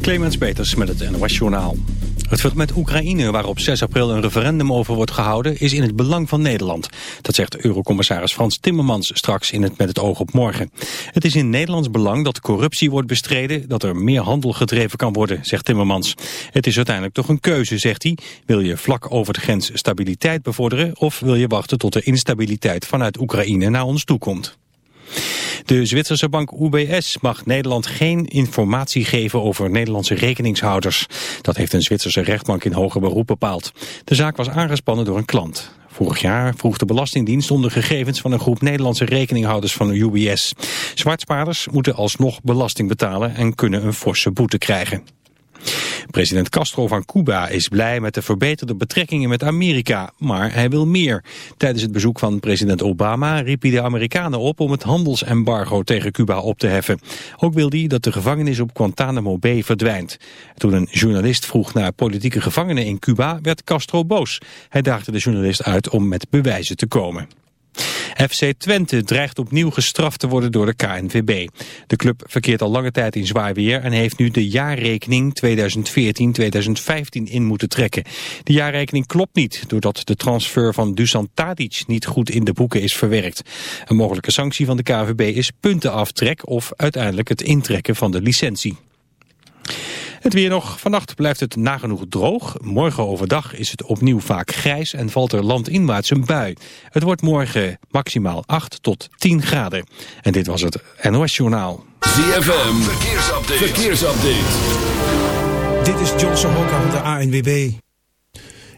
Clemens Peters met het NOS Journaal. Het verband met Oekraïne, waarop 6 april een referendum over wordt gehouden, is in het belang van Nederland. Dat zegt Eurocommissaris Frans Timmermans straks in het Met het oog op morgen. Het is in Nederlands belang dat corruptie wordt bestreden, dat er meer handel gedreven kan worden, zegt Timmermans. Het is uiteindelijk toch een keuze, zegt hij. Wil je vlak over de grens stabiliteit bevorderen of wil je wachten tot de instabiliteit vanuit Oekraïne naar ons toe komt? De Zwitserse bank UBS mag Nederland geen informatie geven over Nederlandse rekeningshouders. Dat heeft een Zwitserse rechtbank in hoger beroep bepaald. De zaak was aangespannen door een klant. Vorig jaar vroeg de Belastingdienst om de gegevens van een groep Nederlandse rekeninghouders van UBS. Zwartspaarders moeten alsnog belasting betalen en kunnen een forse boete krijgen. President Castro van Cuba is blij met de verbeterde betrekkingen met Amerika, maar hij wil meer. Tijdens het bezoek van president Obama riep hij de Amerikanen op om het handelsembargo tegen Cuba op te heffen. Ook wil hij dat de gevangenis op Guantanamo Bay verdwijnt. Toen een journalist vroeg naar politieke gevangenen in Cuba, werd Castro boos. Hij daagde de journalist uit om met bewijzen te komen. FC Twente dreigt opnieuw gestraft te worden door de KNVB. De club verkeert al lange tijd in zwaar weer en heeft nu de jaarrekening 2014-2015 in moeten trekken. De jaarrekening klopt niet doordat de transfer van Dusan Tadic niet goed in de boeken is verwerkt. Een mogelijke sanctie van de KNVB is puntenaftrek of uiteindelijk het intrekken van de licentie. Het weer nog. Vannacht blijft het nagenoeg droog. Morgen overdag is het opnieuw vaak grijs en valt er landinwaarts een bui. Het wordt morgen maximaal 8 tot 10 graden. En dit was het NOS Journaal. ZFM. Verkeersupdate. Verkeersupdate. Dit is Johnson Hoka van de ANWB.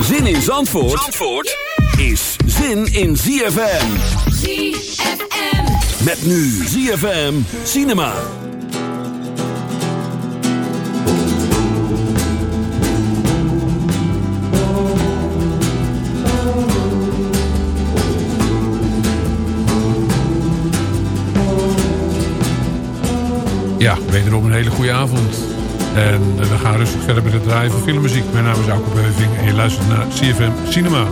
Zin in Zandvoort, Zandvoort is zin in ZFM. ZFM. Met nu ZFM Cinema. Ja, wederom een hele goede avond. En eh, we gaan rustig verder met het draaien van filmmuziek. Mijn naam is Auke Beuving en je luistert naar CFM Cinema.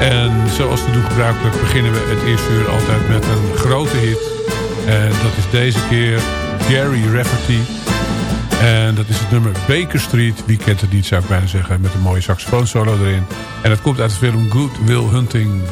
En zoals te doen gebruikelijk beginnen we het eerste uur altijd met een grote hit. En dat is deze keer Gary Rafferty. En dat is het nummer Baker Street. Wie kent het niet zou ik bijna zeggen. Met een mooie saxofoon solo erin. En dat komt uit de film Good Will Hunting.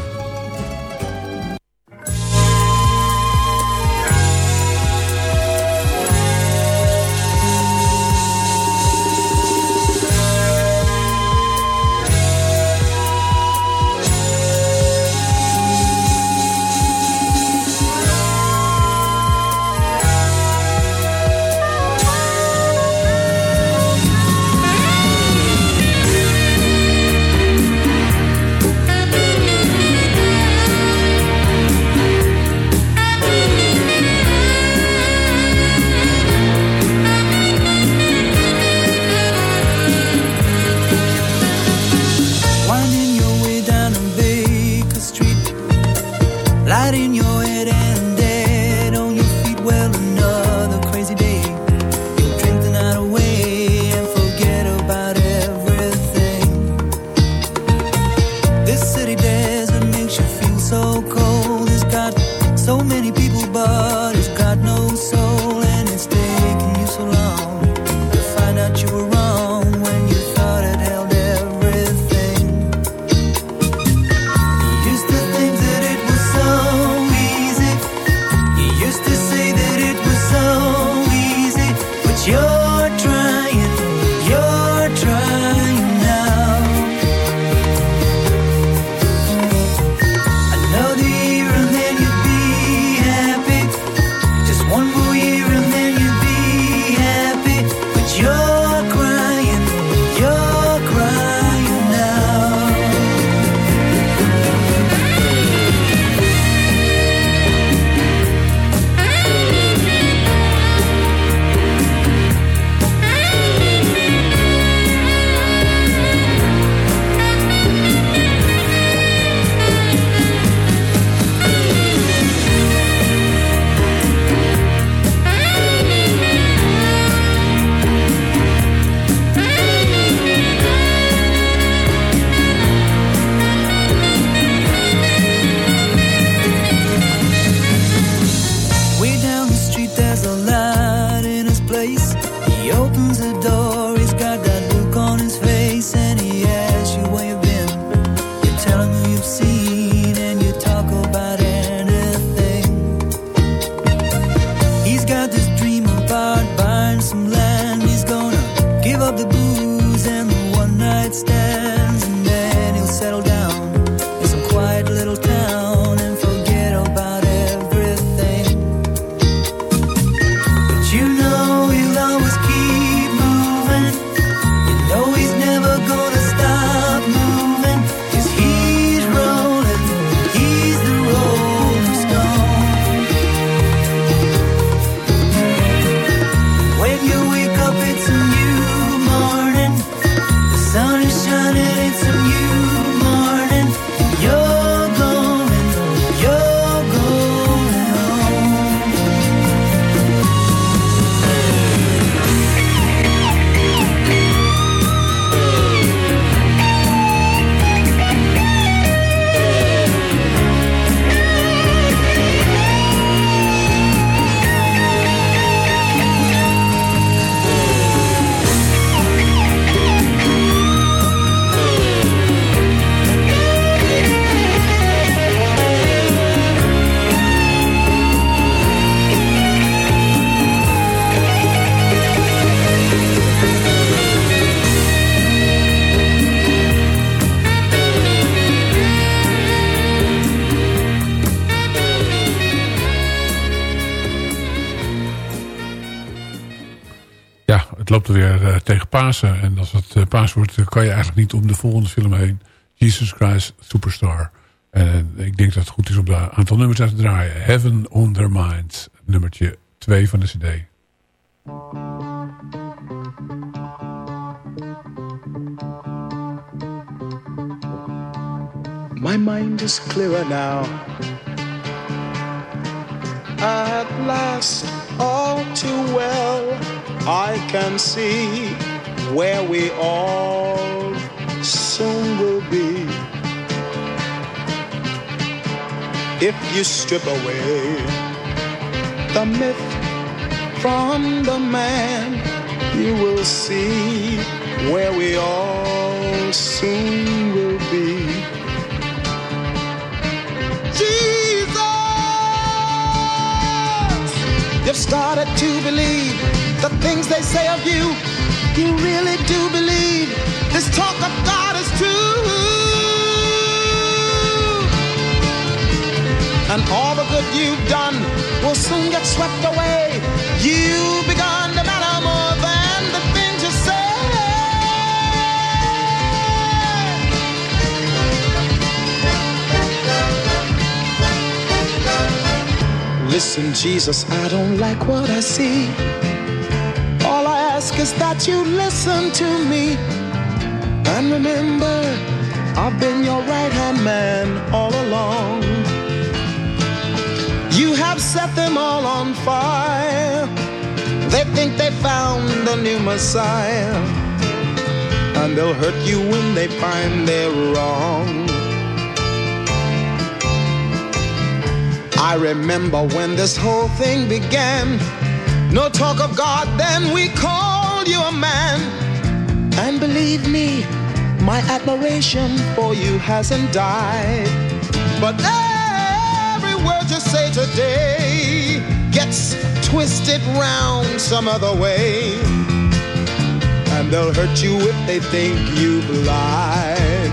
see Pasen. En als het uh, paas wordt, dan kan je eigenlijk niet om de volgende film heen. Jesus Christ Superstar. En ik denk dat het goed is om daar een aantal nummers uit te draaien. Heaven on Their. Nummertje 2 van de cd. My mind is clearer now. At last, all too well, I can see where we all soon will be. If you strip away the myth from the man, you will see where we all soon will be. Jesus! You've started to believe the things they say of you. You really do believe this talk of God is true. And all the good you've done will soon get swept away. You've begun to matter more than the things you say. Listen, Jesus, I don't like what I see. Is that you listen to me. And remember, I've been your right hand man all along. You have set them all on fire. They think they found a new Messiah. And they'll hurt you when they find they're wrong. I remember when this whole thing began. No talk of God, then we called you a man. And believe me, my admiration for you hasn't died. But every word you say today gets twisted round some other way. And they'll hurt you if they think you've lied.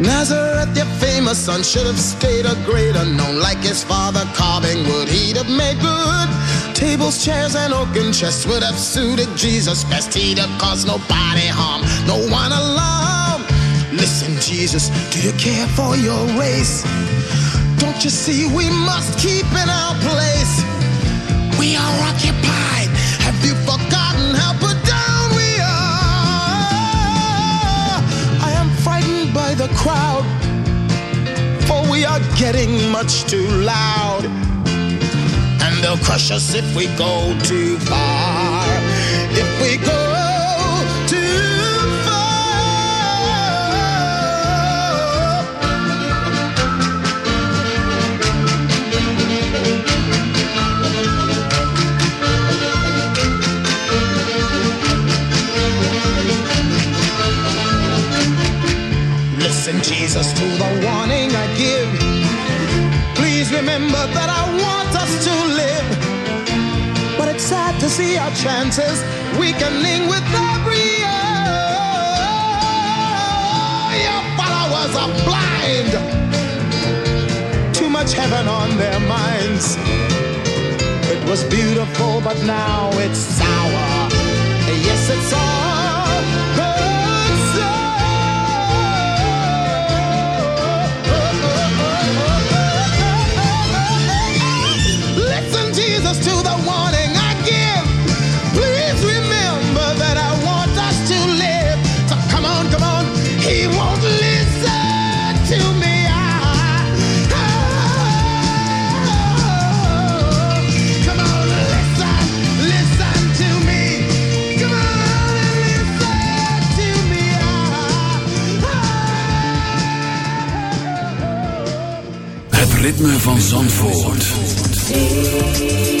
Nazareth, your famous son, should have stayed a great unknown. Like his father carving wood, he'd have made good. Tables, chairs, and oaken chests would have suited Jesus best. He'd have caused nobody harm, no one alarm. Listen, Jesus, do you care for your race? Don't you see we must keep in our place? We are occupied. Have you forgotten how put down we are? I am frightened by the crowd, for we are getting much too loud and they'll crush us if we go too far. If we go too far. Listen, Jesus, to the warning I give too far. that I want us to live. But it's sad to see our chances weakening with every year. Your followers are blind. Too much heaven on their minds. It was beautiful, but now it's sour. Yes, it's all Jesus, to the warning I give. Please remember that I want us to live. So come on, come on. He won't listen to me. Ah. Come on, listen, listen to me. Come on and listen to me. Ah. Het ritme van Zandvoort see.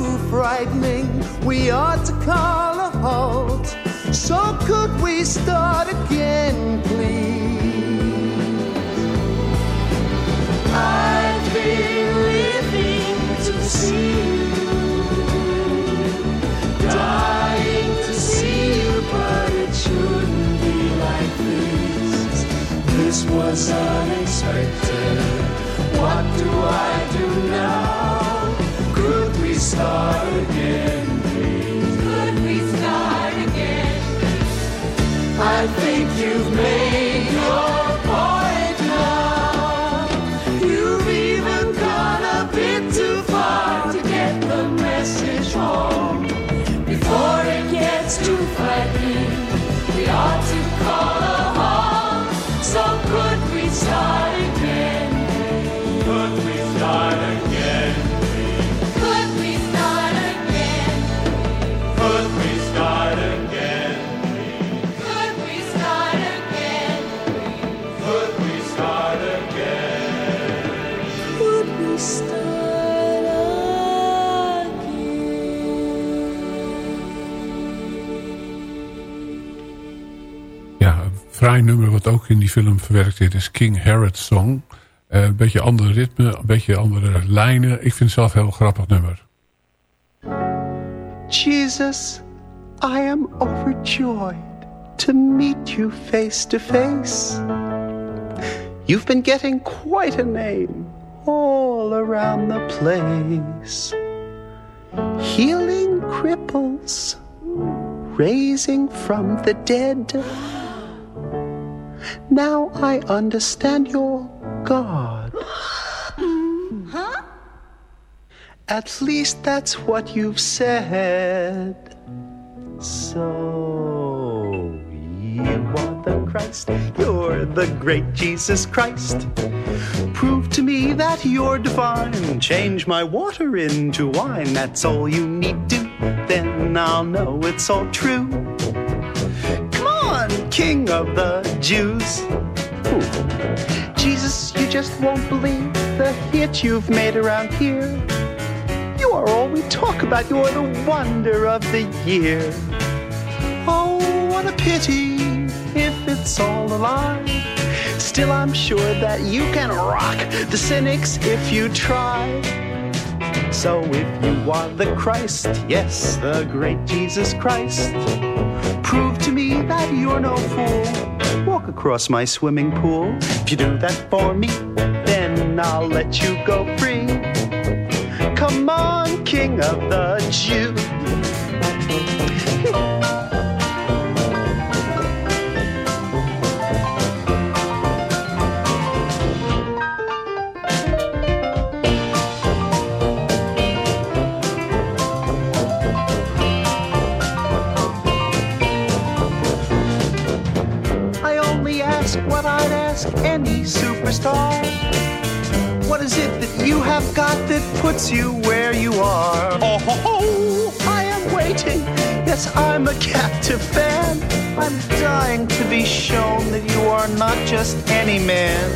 Too frightening, we ought to call a halt. So could we start again, please? I've been living to see you, dying to see you, but it shouldn't be like this. This was unexpected. What do I do now? Start again, please? Could we start again? I think you've made your point now. You've even gone a bit too far to get the message home. Before it gets too frightening, fraai nummer wat ook in die film verwerkt is, is King Herod's Song. Eh, een beetje ander ritme, een beetje andere lijnen. Ik vind het zelf een heel grappig nummer. Jesus, I am overjoyed to meet you face to face. You've been getting quite a name all around the place. Healing cripples, raising from the dead. Now I understand your God. huh? At least that's what you've said. So, you are the Christ, you're the great Jesus Christ. Prove to me that you're divine. Change my water into wine, that's all you need to. Then I'll know it's all true. King of the Jews. Ooh. Jesus, you just won't believe the hit you've made around here. You are all we talk about. You're the wonder of the year. Oh, what a pity if it's all a lie. Still, I'm sure that you can rock the cynics if you try. So if you are the Christ, yes, the great Jesus Christ, prove to me that you're no fool. Walk across my swimming pool. If you do that for me, then I'll let you go free. Come on, King of the Jews. What I'd ask any superstar. What is it that you have got that puts you where you are? Oh, ho, ho, I am waiting. Yes, I'm a captive fan. I'm dying to be shown that you are not just any man.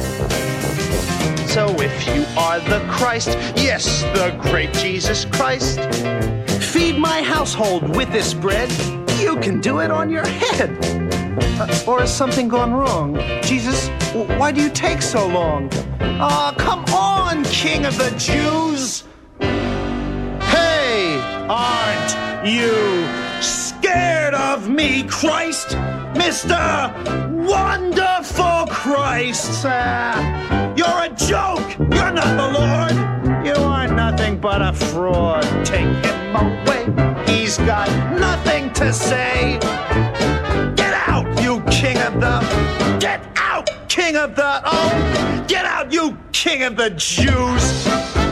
So if you are the Christ, yes, the great Jesus Christ, feed my household with this bread. You can do it on your head. Uh, or has something gone wrong? Jesus, why do you take so long? Ah, come on, King of the Jews! Hey, aren't you scared of me, Christ? Mr. Wonderful Christ! Ah, you're a joke! You're not the Lord! You are nothing but a fraud. Take him away. He's got nothing to say. Get out, you king of the. Get out, king of the. Oh, get out, you king of the Jews.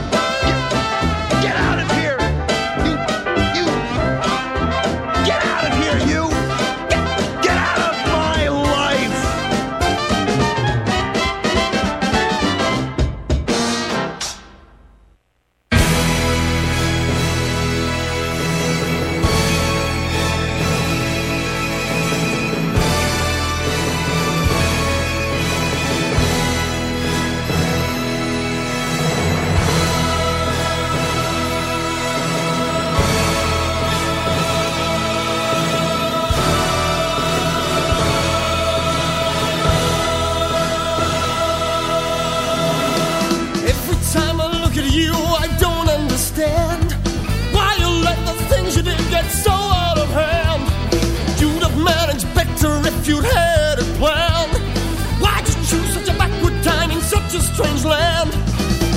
Strange land?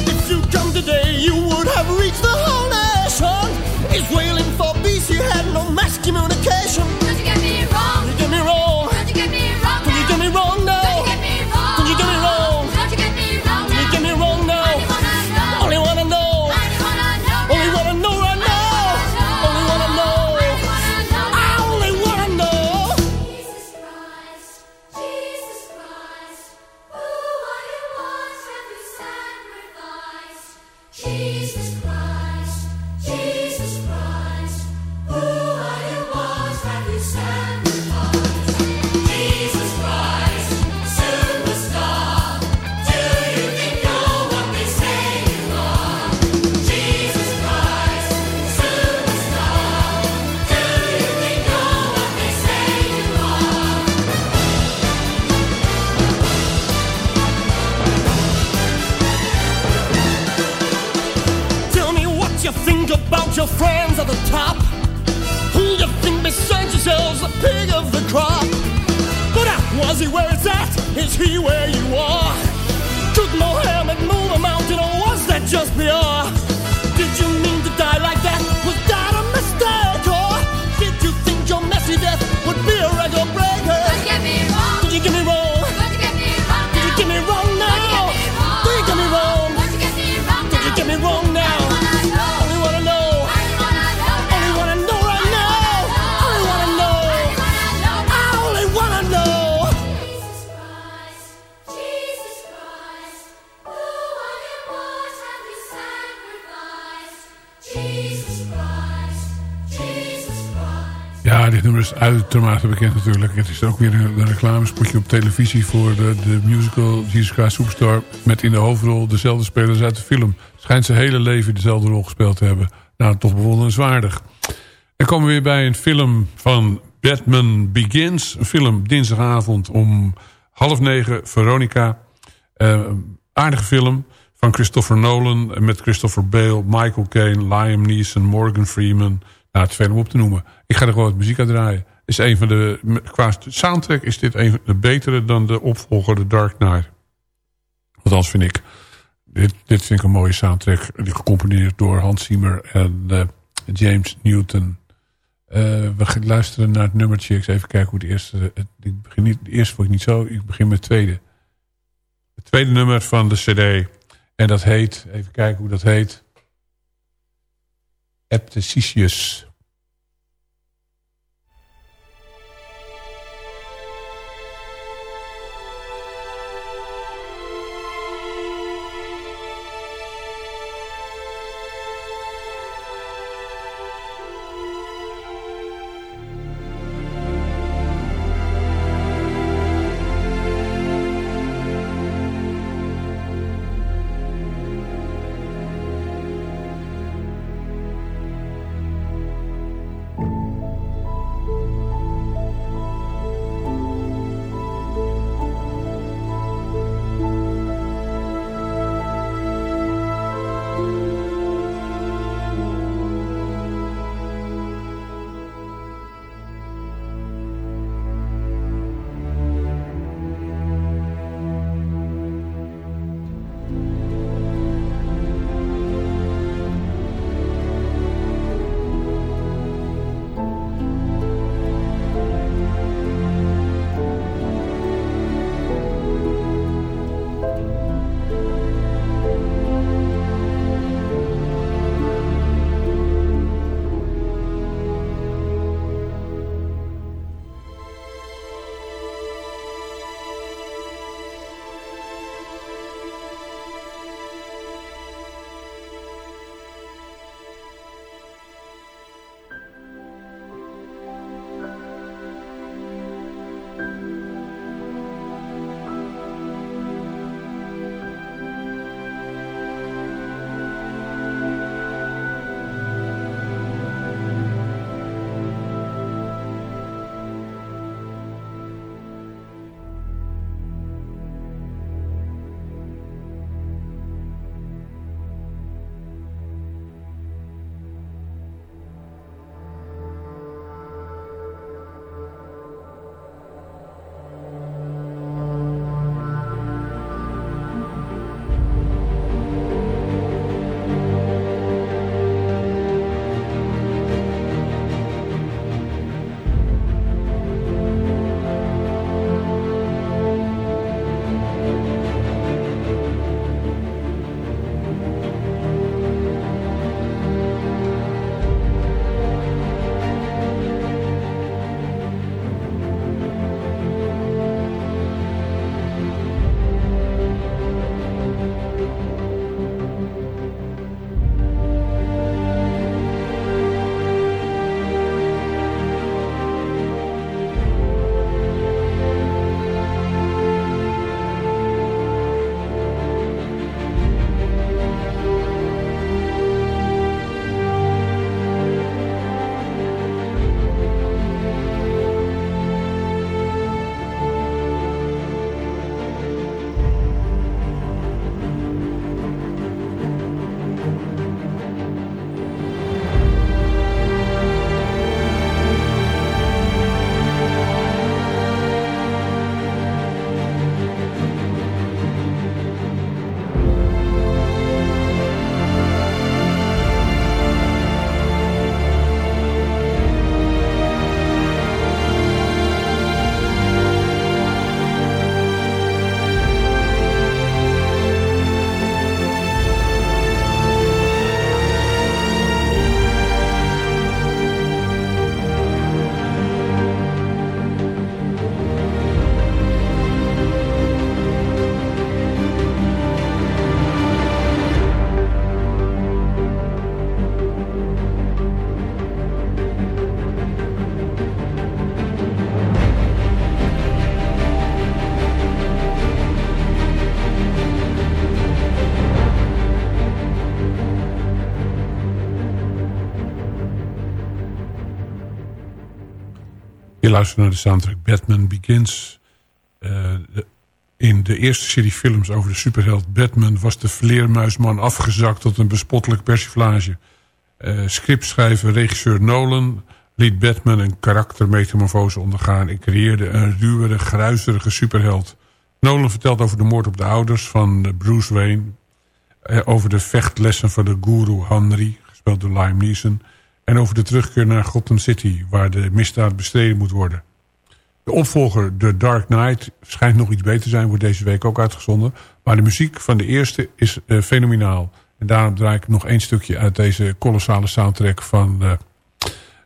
If you'd come today, you would have reached the whole nation. Is wailing for peace, you had no mass communication. Is uitermate bekend natuurlijk. Het is ook weer een, reclamespotje op televisie voor de, de musical Jesus Christ Superstar. Met in de hoofdrol dezelfde spelers uit de film. Schijnt zijn hele leven dezelfde rol gespeeld te hebben. Nou, toch bewonderenswaardig. Dan komen we weer bij een film van Batman Begins. Een film dinsdagavond om half negen. Veronica. Eh, aardige film van Christopher Nolan. Met Christopher Bale, Michael Caine, Liam Neeson, Morgan Freeman. Nou, het is veel op te noemen. Ik ga er gewoon wat muziek aan draaien. Is een van de, qua soundtrack is dit een van de betere dan de opvolger The Dark Knight. Althans vind ik. Dit, dit vind ik een mooie soundtrack. Gecomponeerd door Hans Zimmer en uh, James Newton. Uh, we gaan luisteren naar het nummertje. Ik even kijken hoe de eerste... Ik begin niet, de eerste vond ik niet zo. Ik begin met het tweede. Het tweede nummer van de cd. En dat heet... Even kijken hoe dat heet. Eptesicius. Luistert naar de soundtrack Batman Begins. Eh, in de eerste serie films over de superheld Batman... was de vleermuisman afgezakt tot een bespottelijk persiflage. Eh scriptschrijver regisseur Nolan liet Batman een karaktermetamorfose ondergaan... en creëerde een ruwere, gruizerige superheld. Nolan vertelt over de moord op de ouders van eh, Bruce Wayne... over de vechtlessen van de guru Henry, gespeeld door Liam Neeson... en over de terugkeer naar Gotham City... waar de misdaad bestreden moet worden. De opvolger The Dark Knight schijnt nog iets beter te zijn... wordt deze week ook uitgezonden. Maar de muziek van de eerste is eh, fenomenaal. En daarom draai ik nog één stukje uit deze kolossale soundtrack... van eh,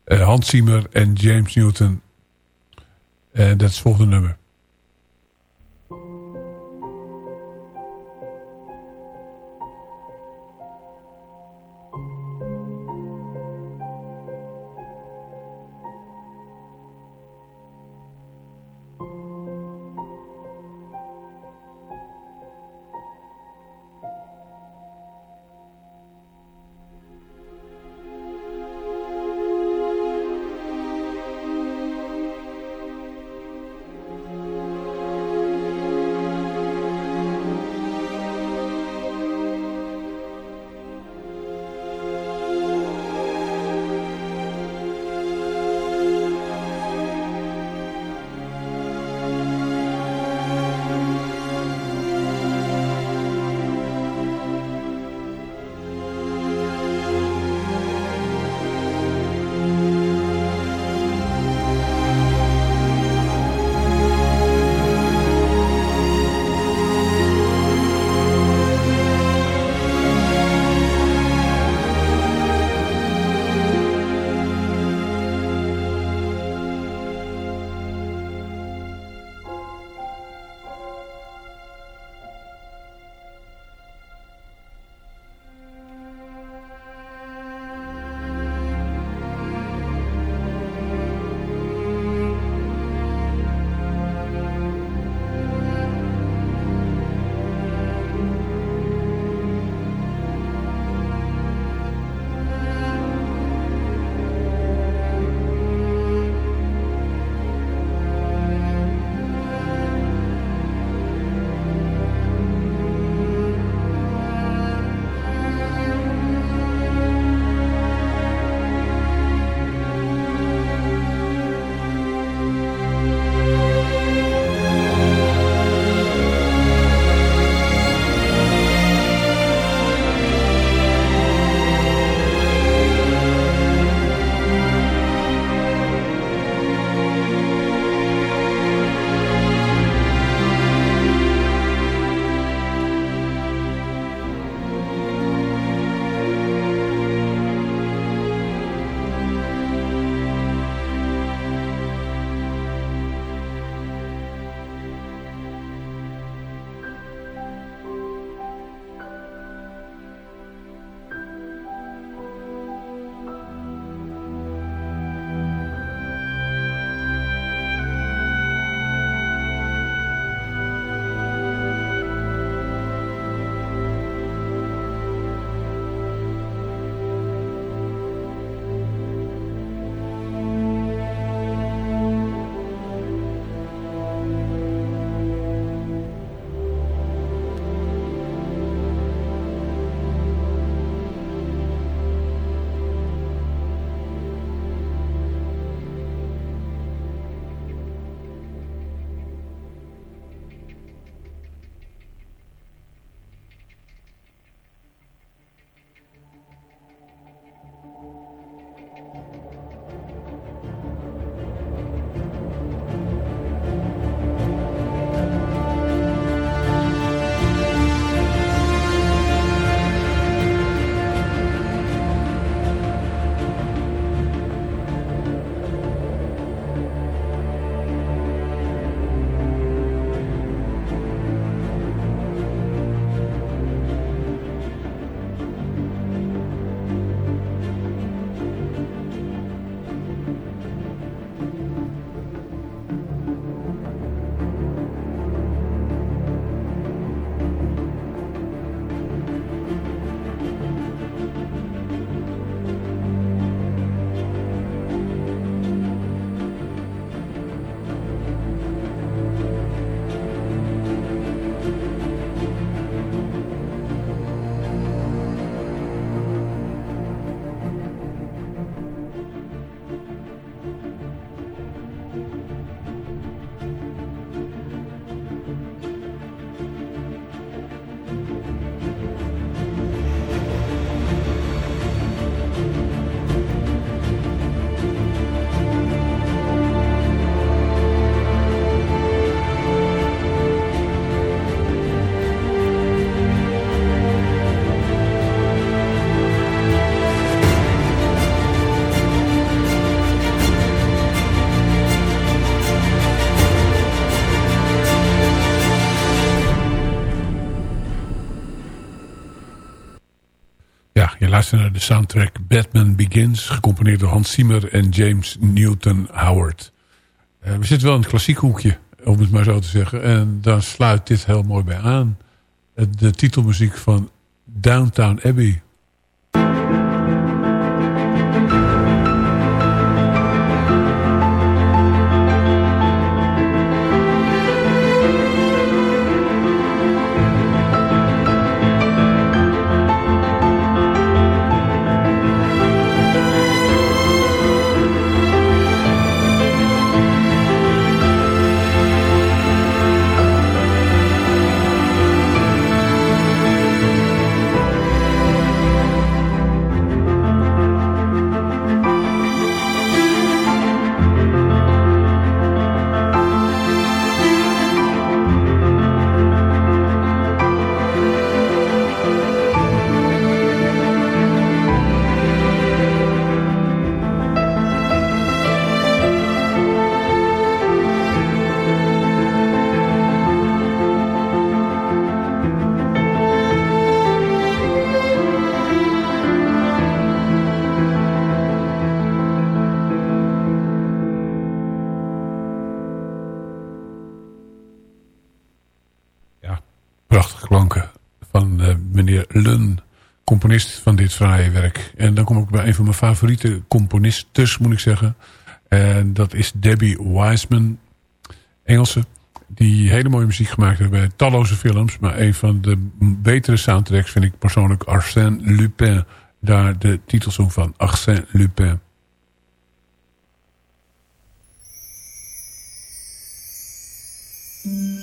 eh, Hans Zimmer en James Newton. En dat is het volgende nummer. Luistert naar de soundtrack Batman Begins... gecomponeerd door Hans Zimmer en James Newton Howard. Eh, we zitten wel in het klassiek hoekje, om het maar zo te zeggen. En daar sluit dit heel mooi bij aan. Eh, De titelmuziek van Downtown Abbey... een van mijn favoriete componistes, moet ik zeggen. En dat is Debbie Wiseman, Engelse. Die hele mooie muziek gemaakt heeft bij talloze films. Maar een van de betere soundtracks vind ik persoonlijk Arsène Lupin. Daar de titelsong van Arsène Lupin. Ja,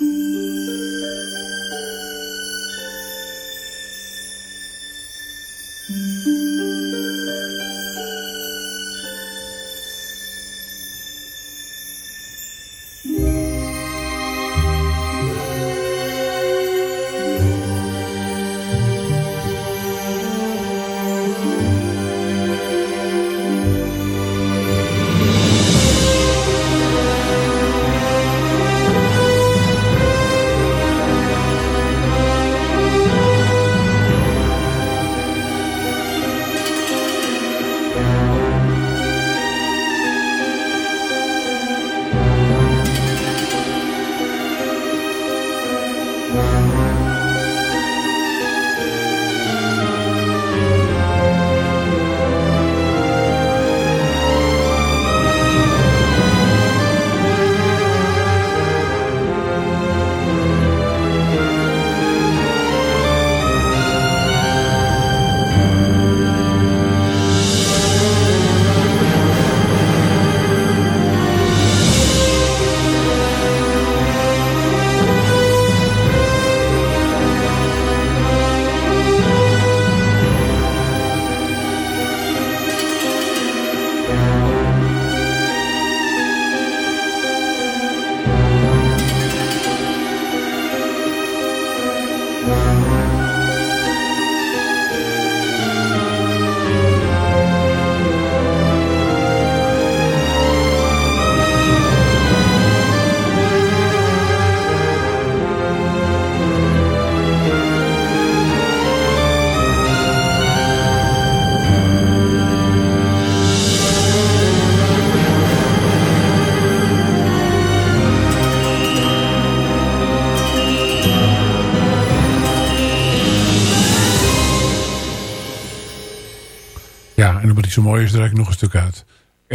zo mooi is, draai ik nog een stuk uit.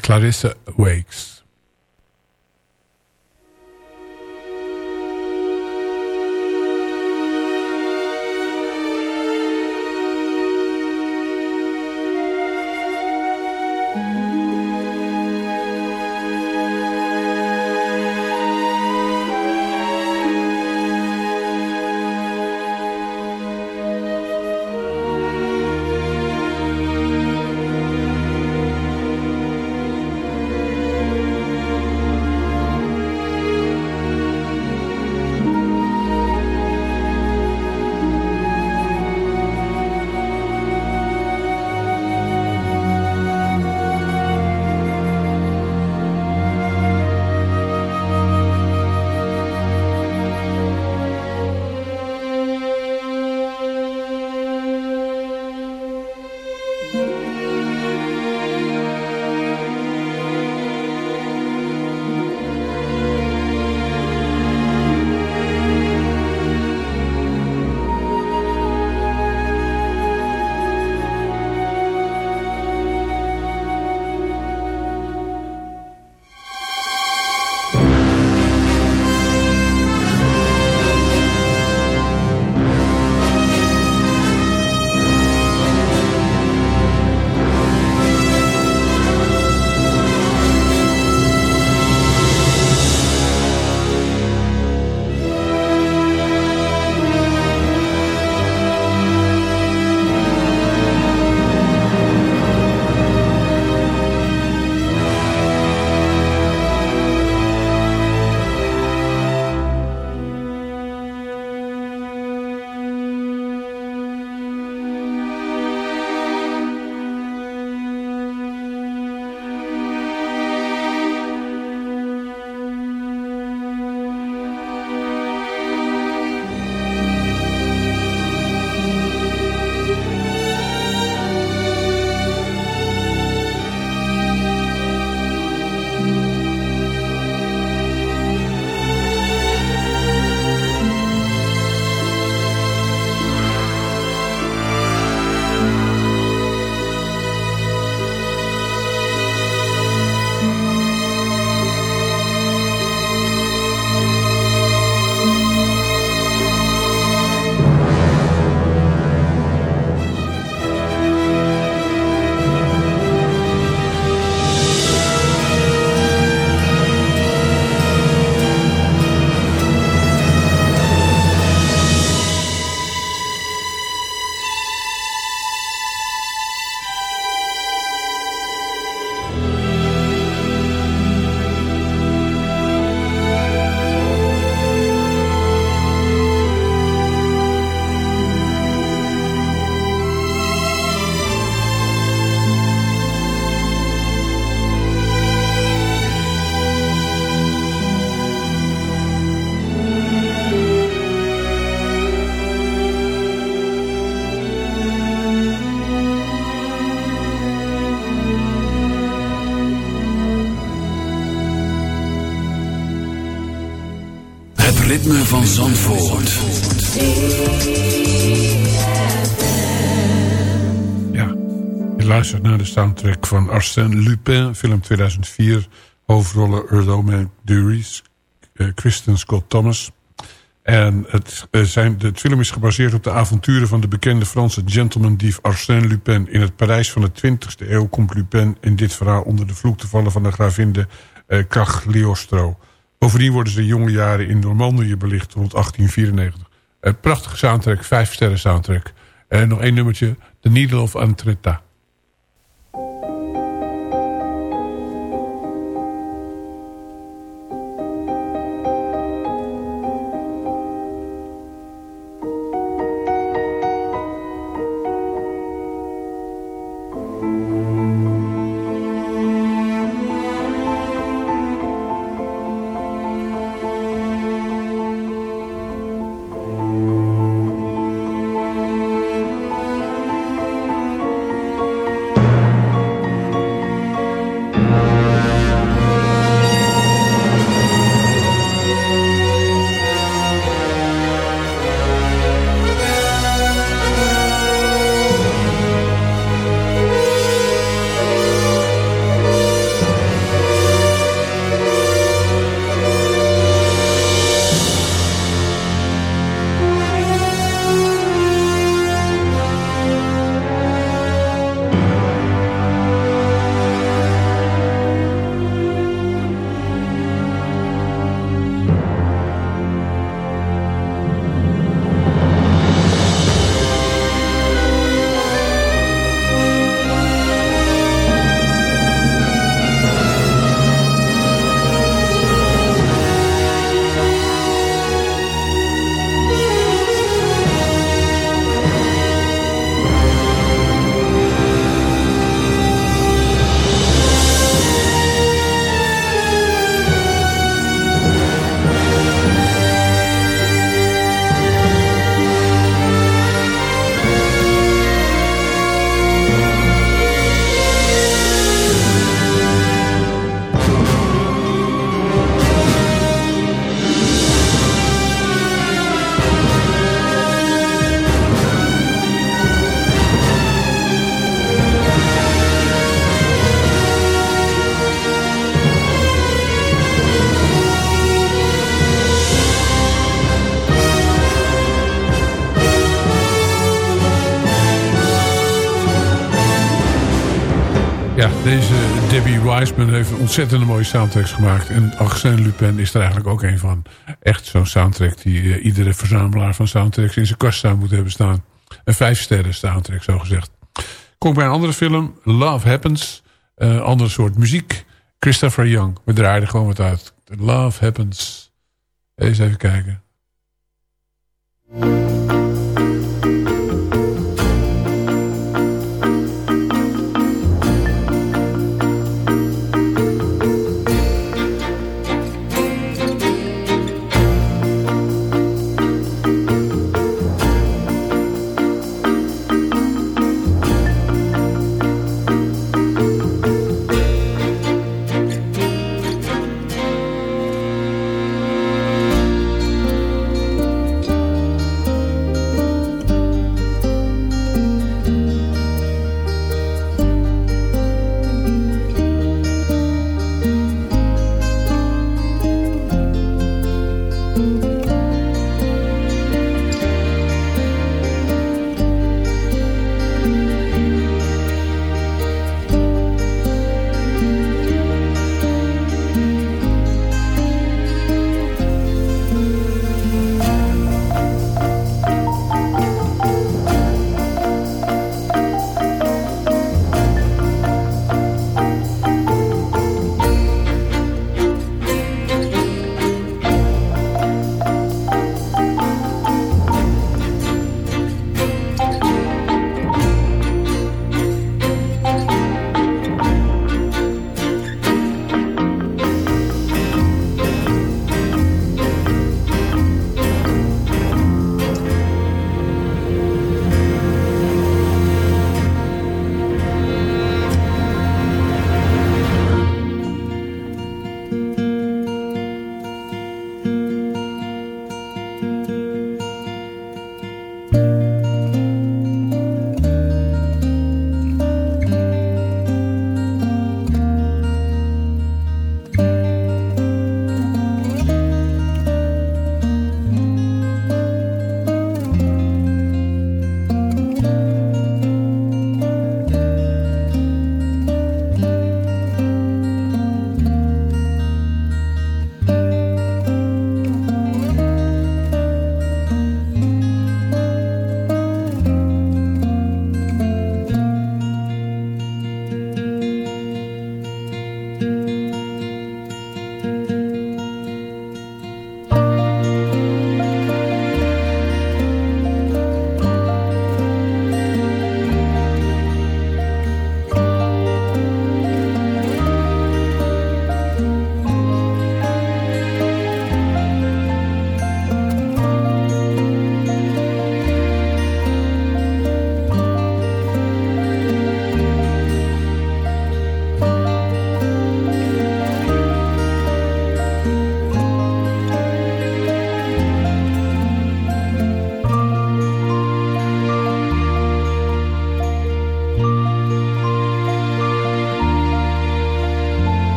Clarissa Wakes. Ritme van Zandvoort. Ja, je luistert naar de soundtrack van Arsène Lupin, film 2004. Hoofdrollen Romain Duris, eh, Kristen Scott Thomas. En het, eh, zijn, het film is gebaseerd op de avonturen van de bekende Franse gentleman-dief Arsène Lupin. In het Parijs van de 20e eeuw komt Lupin in dit verhaal onder de vloek te vallen van de gravin de eh, Cagliostro. Bovendien worden zijn jonge jaren in Normandië belicht rond 1894. Een prachtige soundtrack, vijf sterren soundtrack. En nog één nummertje, The Needle of Antretta. Wiseman heeft ontzettend mooie soundtracks gemaakt. En Arsène Lupin is er eigenlijk ook een van. Echt zo'n soundtrack die eh, iedere verzamelaar van soundtracks in zijn kast zou moeten hebben staan. Een vijf sterren soundtrack, zo gezegd. Kom bij een andere film, Love Happens. Eh andere soort muziek. Christopher Young. We draaien er gewoon wat uit. Love Happens. Eens even kijken.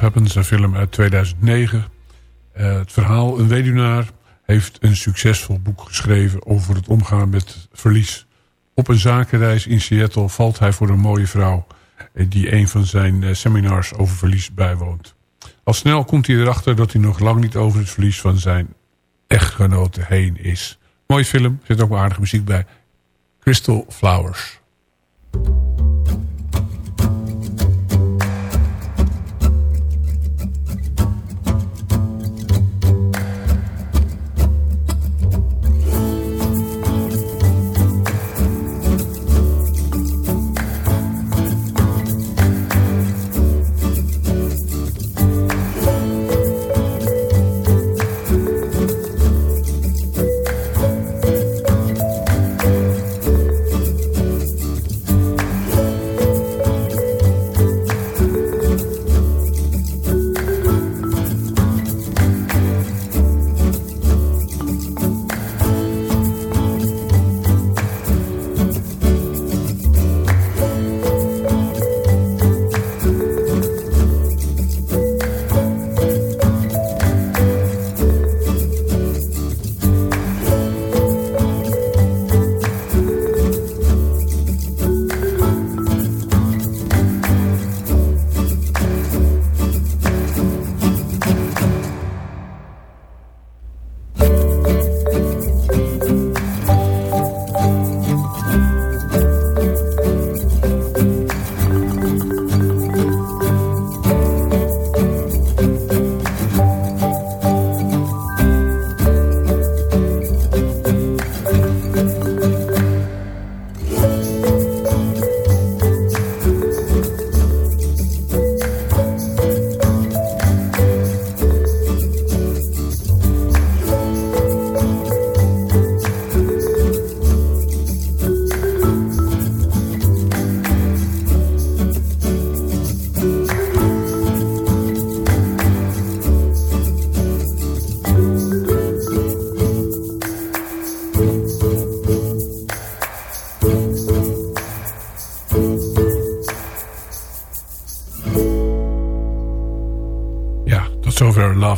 Love Happens, een film uit 2009. Eh, het verhaal, een weduwnaar heeft een succesvol boek geschreven... over het omgaan met verlies. Op een zakenreis in Seattle valt hij voor een mooie vrouw... eh, die een van zijn eh, seminars over verlies bijwoont. Al snel komt hij erachter dat hij nog lang niet over het verlies van zijn echtgenote heen is. Mooie film, zit ook aardige muziek bij. Crystal Flowers.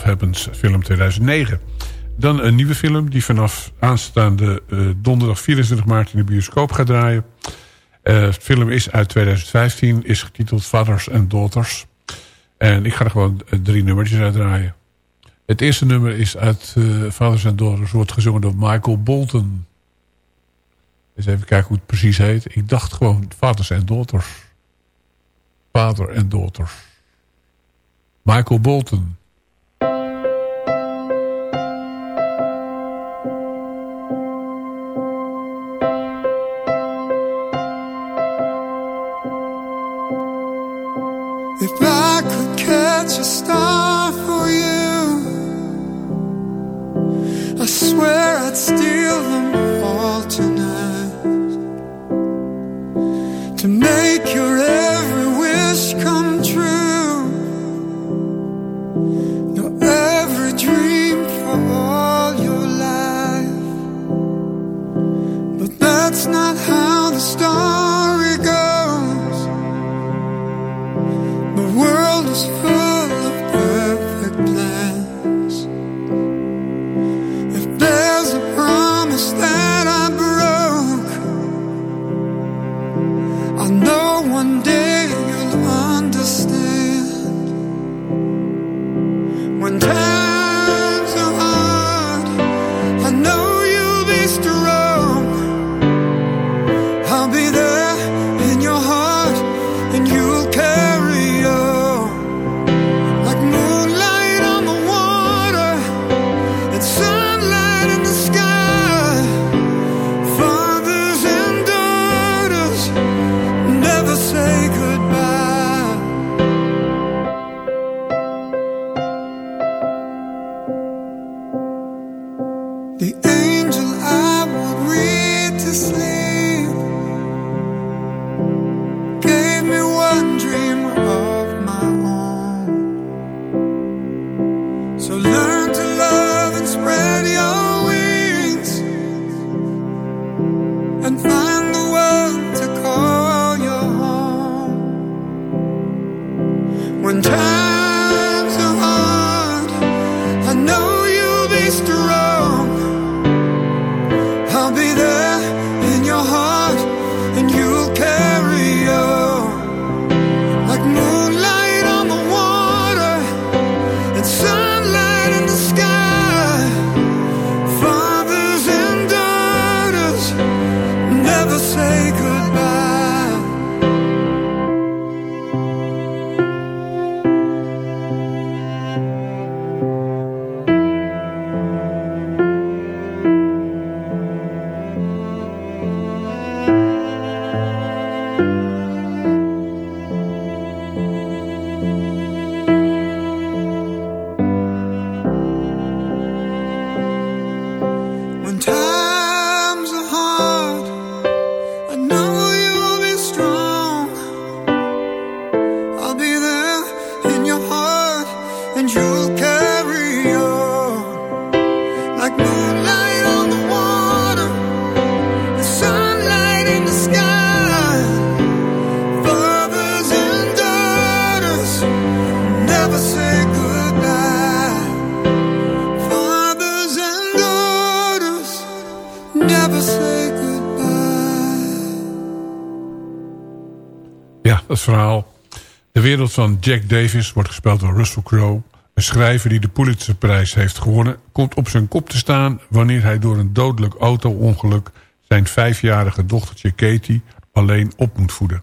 Happens, film 2009. Dan een nieuwe film die vanaf aanstaande eh, donderdag 24 maart in de bioscoop gaat draaien. De film is uit 2015, is getiteld Fathers and Daughters. En ik ga er gewoon eh, drie nummertjes uit draaien. Het eerste nummer is uit eh, Fathers and Daughters, wordt gezongen door Michael Bolton. Eens even kijken hoe het precies heet. Ik dacht gewoon Fathers and Daughters. Father and Daughters. Michael Bolton. Just stop van Jack Davis wordt gespeeld door Russell Crowe. Een schrijver die de Pulitzerprijs heeft gewonnen... komt op zijn kop te staan wanneer hij door een dodelijk auto-ongeluk... zijn vijfjarige dochtertje Katie alleen op moet voeden.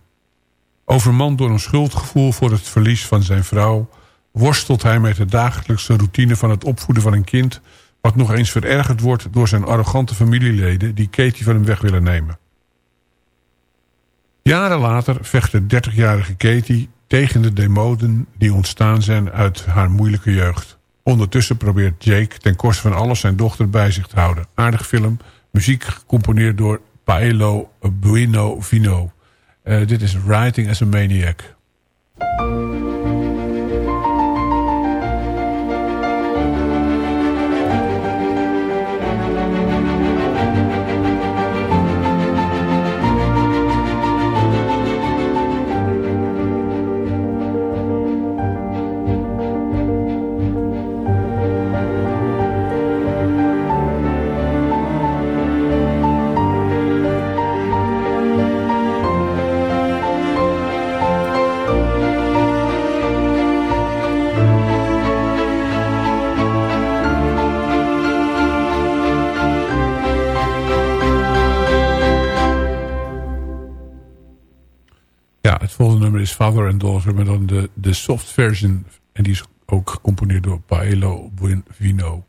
Overmand door een schuldgevoel voor het verlies van zijn vrouw... worstelt hij met de dagelijkse routine van het opvoeden van een kind... wat nog eens verergerd wordt door zijn arrogante familieleden... die Katie van hem weg willen nemen. Jaren later vecht de 30-jarige Katie tegen de demoden die ontstaan zijn uit haar moeilijke jeugd. Ondertussen probeert Jake ten koste van alles zijn dochter bij zich te houden. Aardig film, muziek gecomponeerd door Paolo Bueno Vino. Eh, dit is Writing as a Maniac. Daughter, maar dan de, de soft version. En die is ook gecomponeerd door Paolo Vino.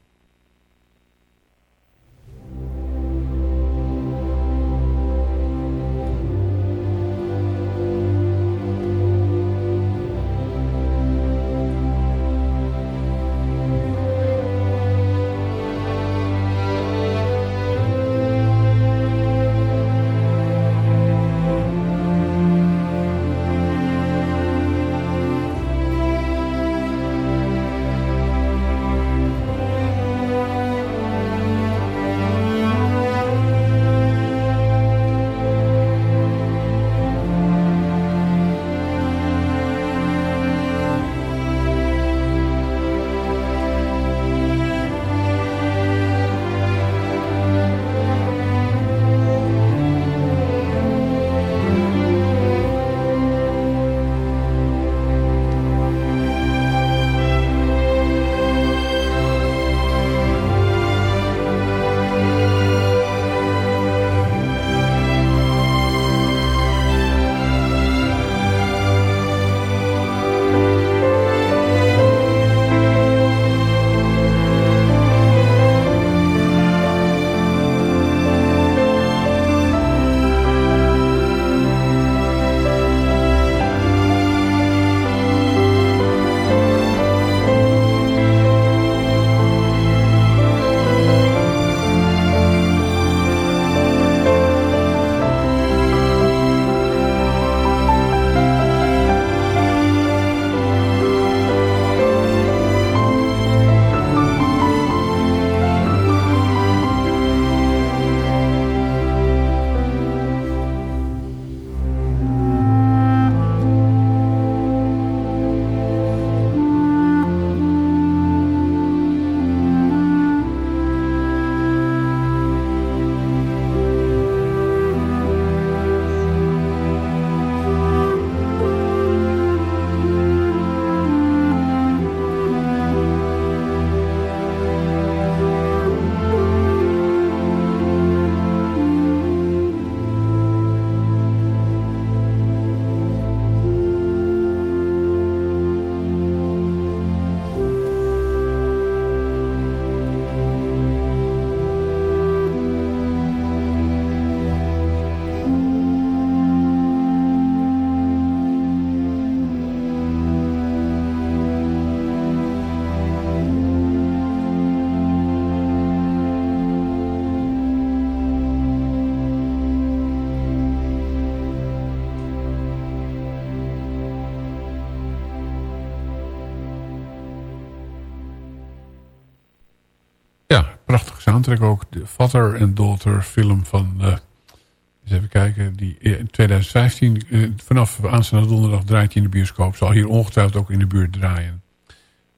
Soundtrack ook. De Father and Daughter film van... eh, eens even kijken. Die in 2015, eh, vanaf aanstaande donderdag draait hij in de bioscoop. Zal hier ongetwijfeld ook in de buurt draaien.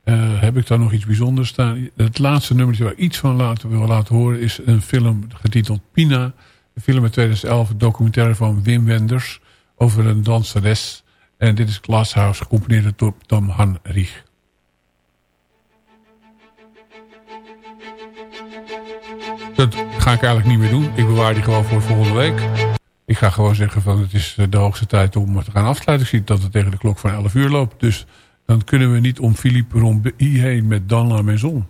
Eh, heb ik daar nog iets bijzonders staan? Het laatste nummertje waar ik iets van laten, wil laten horen... is een film getiteld Pina. Een film uit 2011, een documentaire van Wim Wenders... over een danseres. En dit is Glasshouse, gecomponeerd door Tom Hanrich. Dat ga ik eigenlijk niet meer doen. Ik bewaar die gewoon voor volgende week. Ik ga gewoon zeggen van het is eh, de hoogste tijd om te gaan afsluiten. Ik zie dat het tegen de klok van 11 uur loopt. Dus dan kunnen we niet om Philippe Rombay heen met Dan la Maison.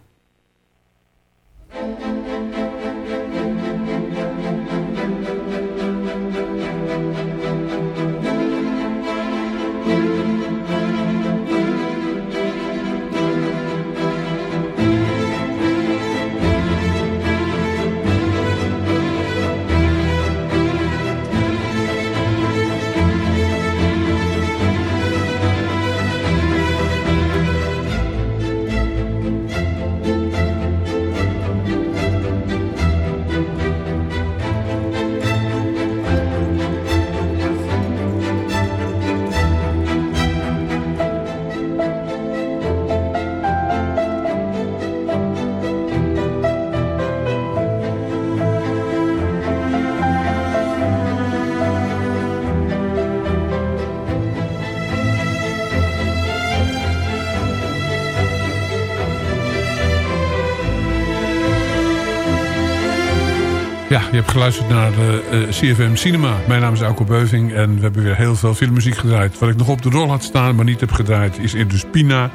Ja, je hebt geluisterd naar de eh, CFM Cinema. Mijn naam is Alko Beuving en we hebben weer heel veel filmmuziek gedraaid. Wat ik nog op de rol had staan, maar niet heb gedraaid... is dus Pina,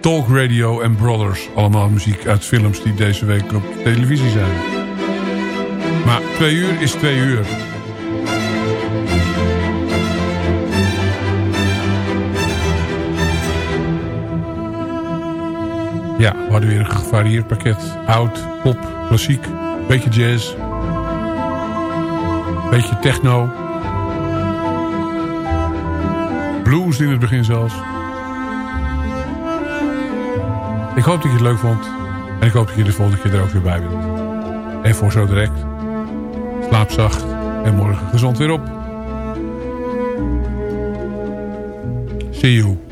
Talk Radio en Brothers. Allemaal muziek uit films die deze week op televisie zijn. Maar twee uur is twee uur. Ja, we hadden weer een gevarieerd pakket. Oud, pop, klassiek, beetje jazz... Beetje techno. Blues in het begin zelfs. Ik hoop dat je het leuk vond. En ik hoop dat je de volgende keer er ook weer bij bent. En voor zo direct. Slaap zacht. En morgen gezond weer op. See you.